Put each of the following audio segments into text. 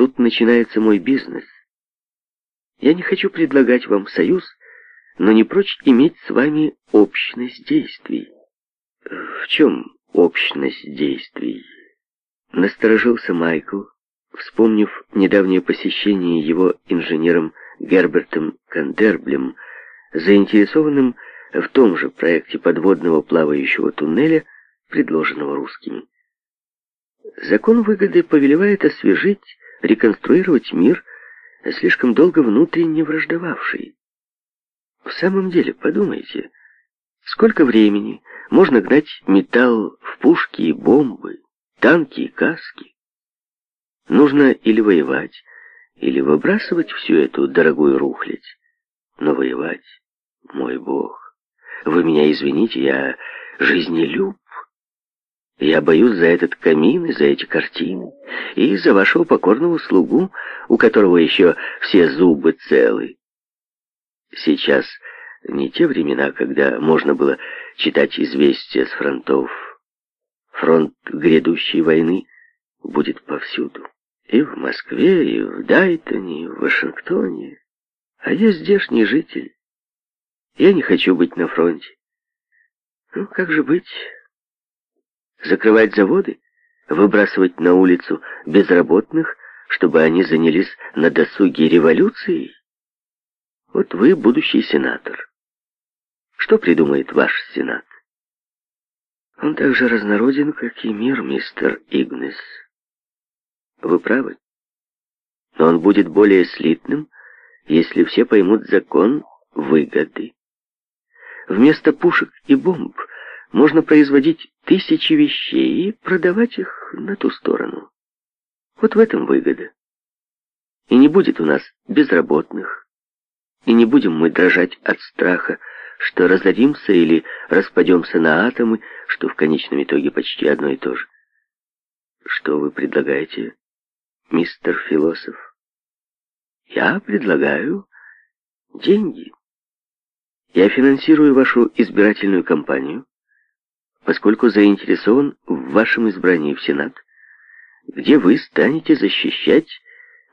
Тут начинается мой бизнес. Я не хочу предлагать вам союз, но не прочь иметь с вами общность действий. В чем общность действий? Насторожился Майкл, вспомнив недавнее посещение его инженером Гербертом Кандерблем, заинтересованным в том же проекте подводного плавающего туннеля, предложенного русскими. Закон выгоды повелевает освежить реконструировать мир, слишком долго внутренне враждовавший. В самом деле, подумайте, сколько времени можно гнать металл в пушки и бомбы, танки и каски? Нужно или воевать, или выбрасывать всю эту дорогую рухлядь. Но воевать, мой бог, вы меня извините, я жизнелюб. Я боюсь за этот камин и за эти картины, и за вашего покорного слугу, у которого еще все зубы целы. Сейчас не те времена, когда можно было читать известия с фронтов. Фронт грядущей войны будет повсюду. И в Москве, и в Дайтоне, и в Вашингтоне. А я здешний житель. Я не хочу быть на фронте. Ну, как же быть закрывать заводы, выбрасывать на улицу безработных, чтобы они занялись на досуге революцией? Вот вы будущий сенатор. Что придумает ваш сенат? Он так же разнороден, как и мир, мистер Игнес. Вы правы. Но он будет более слитным, если все поймут закон выгоды. Вместо пушек и бомб можно производить тысячи вещей и продавать их на ту сторону. Вот в этом выгода. И не будет у нас безработных, и не будем мы дрожать от страха, что разоримся или распадемся на атомы, что в конечном итоге почти одно и то же. Что вы предлагаете, мистер философ? Я предлагаю деньги. Я финансирую вашу избирательную кампанию, поскольку заинтересован в вашем избрании в Сенат, где вы станете защищать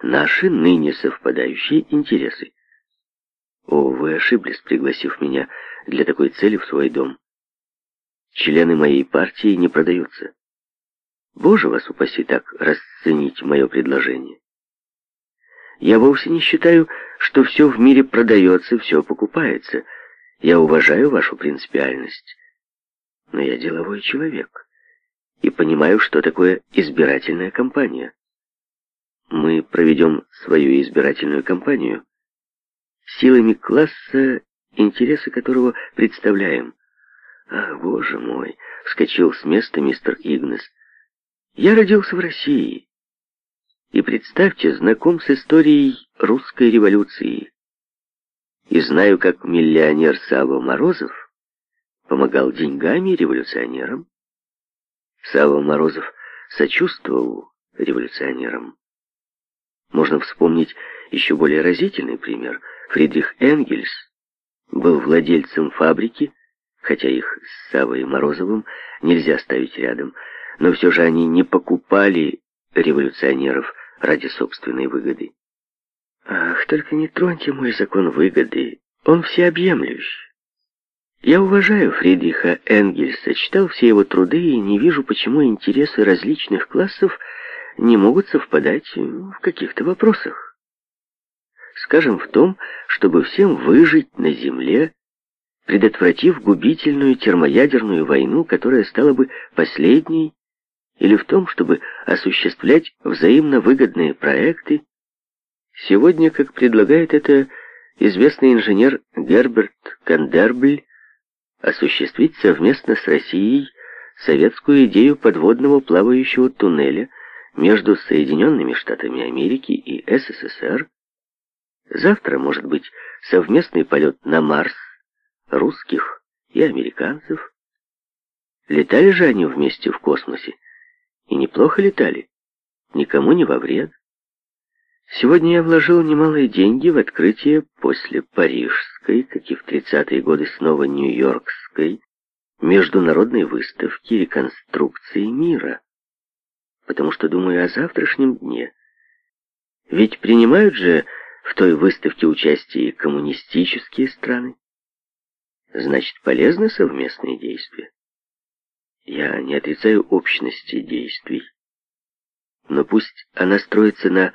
наши ныне совпадающие интересы. О, вы ошиблись, пригласив меня для такой цели в свой дом. Члены моей партии не продаются. Боже вас упаси так расценить мое предложение. Я вовсе не считаю, что все в мире продается, все покупается. Я уважаю вашу принципиальность но я деловой человек и понимаю, что такое избирательная кампания. Мы проведем свою избирательную кампанию силами класса, интересы которого представляем. «Ах, боже мой!» — вскочил с места мистер Игнес. «Я родился в России. И представьте, знаком с историей русской революции. И знаю, как миллионер Савва Морозов помогал деньгами революционерам. Савва Морозов сочувствовал революционерам. Можно вспомнить еще более разительный пример. Фридрих Энгельс был владельцем фабрики, хотя их с Савой Морозовым нельзя ставить рядом, но все же они не покупали революционеров ради собственной выгоды. «Ах, только не троньте мой закон выгоды, он всеобъемлющ. Я уважаю Фридриха Энгельса, читал все его труды и не вижу, почему интересы различных классов не могут совпадать э, в каких-то вопросах. Скажем, в том, чтобы всем выжить на Земле, предотвратив губительную термоядерную войну, которая стала бы последней, или в том, чтобы осуществлять взаимно выгодные проекты. Сегодня, как предлагает это известный инженер Герберт Кандербль, осуществить совместно с Россией советскую идею подводного плавающего туннеля между Соединенными Штатами Америки и СССР. Завтра, может быть, совместный полет на Марс русских и американцев. Летали же они вместе в космосе, и неплохо летали, никому не во вред. Сегодня я вложил немалые деньги в открытие после Парижской, как и в 30-е годы снова Нью-Йоркской, международной выставки реконструкции мира, потому что думаю о завтрашнем дне. Ведь принимают же в той выставке участие коммунистические страны. Значит, полезны совместные действия. Я не отрицаю общности действий, но пусть она строится на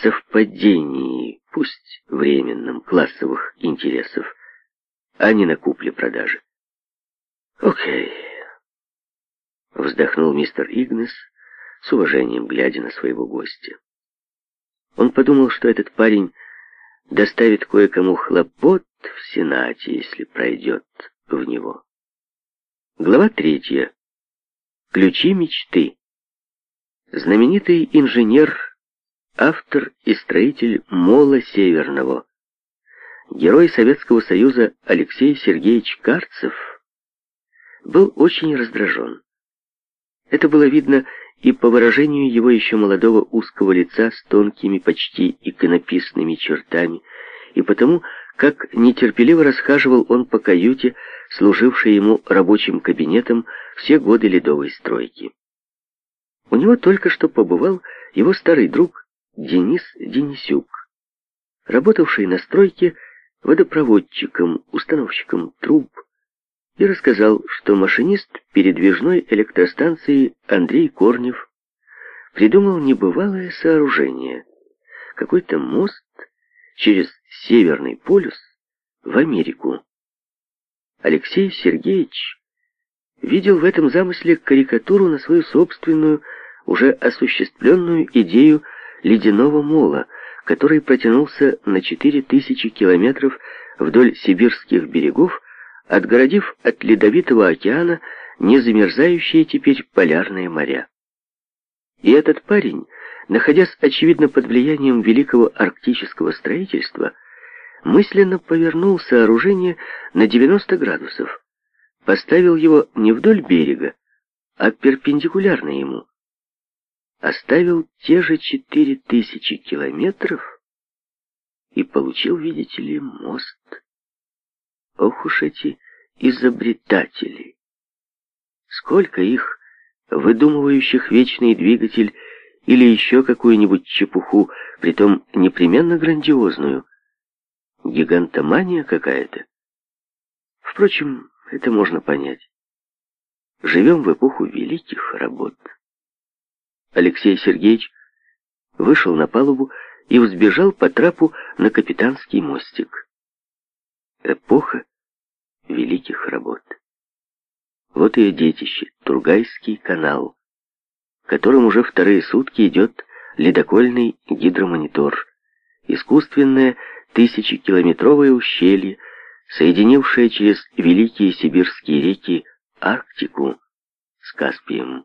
совпадении, пусть временном, классовых интересов, а не на купле-продаже. «Окей», — вздохнул мистер Игнес, с уважением глядя на своего гостя. Он подумал, что этот парень доставит кое-кому хлопот в Сенате, если пройдет в него. Глава третья. Ключи мечты. Знаменитый инженер автор и строитель Мола Северного, герой Советского Союза Алексей Сергеевич Карцев, был очень раздражен. Это было видно и по выражению его еще молодого узкого лица с тонкими, почти иконописными чертами, и потому, как нетерпеливо расхаживал он по каюте, служившей ему рабочим кабинетом все годы ледовой стройки. У него только что побывал его старый друг Денис Денисюк, работавший на стройке водопроводчиком, установщиком труб, и рассказал, что машинист передвижной электростанции Андрей Корнев придумал небывалое сооружение, какой-то мост через Северный полюс в Америку. Алексей Сергеевич видел в этом замысле карикатуру на свою собственную, уже осуществленную идею ледяного мола, который протянулся на 4000 километров вдоль сибирских берегов, отгородив от ледовитого океана незамерзающие теперь полярные моря. И этот парень, находясь, очевидно, под влиянием великого арктического строительства, мысленно повернул сооружение на 90 градусов, поставил его не вдоль берега, а перпендикулярно ему оставил те же 4000 километров и получил, видите ли, мост. Ох уж эти изобретатели! Сколько их, выдумывающих вечный двигатель или еще какую-нибудь чепуху, притом непременно грандиозную. Гигантомания какая-то. Впрочем, это можно понять. Живем в эпоху великих работ. Алексей Сергеевич вышел на палубу и взбежал по трапу на капитанский мостик. Эпоха великих работ. Вот ее детище, Тургайский канал, которым уже вторые сутки идет ледокольный гидромонитор. Искусственное тысячекилометровое ущелье, соединившее через великие сибирские реки Арктику с Каспием.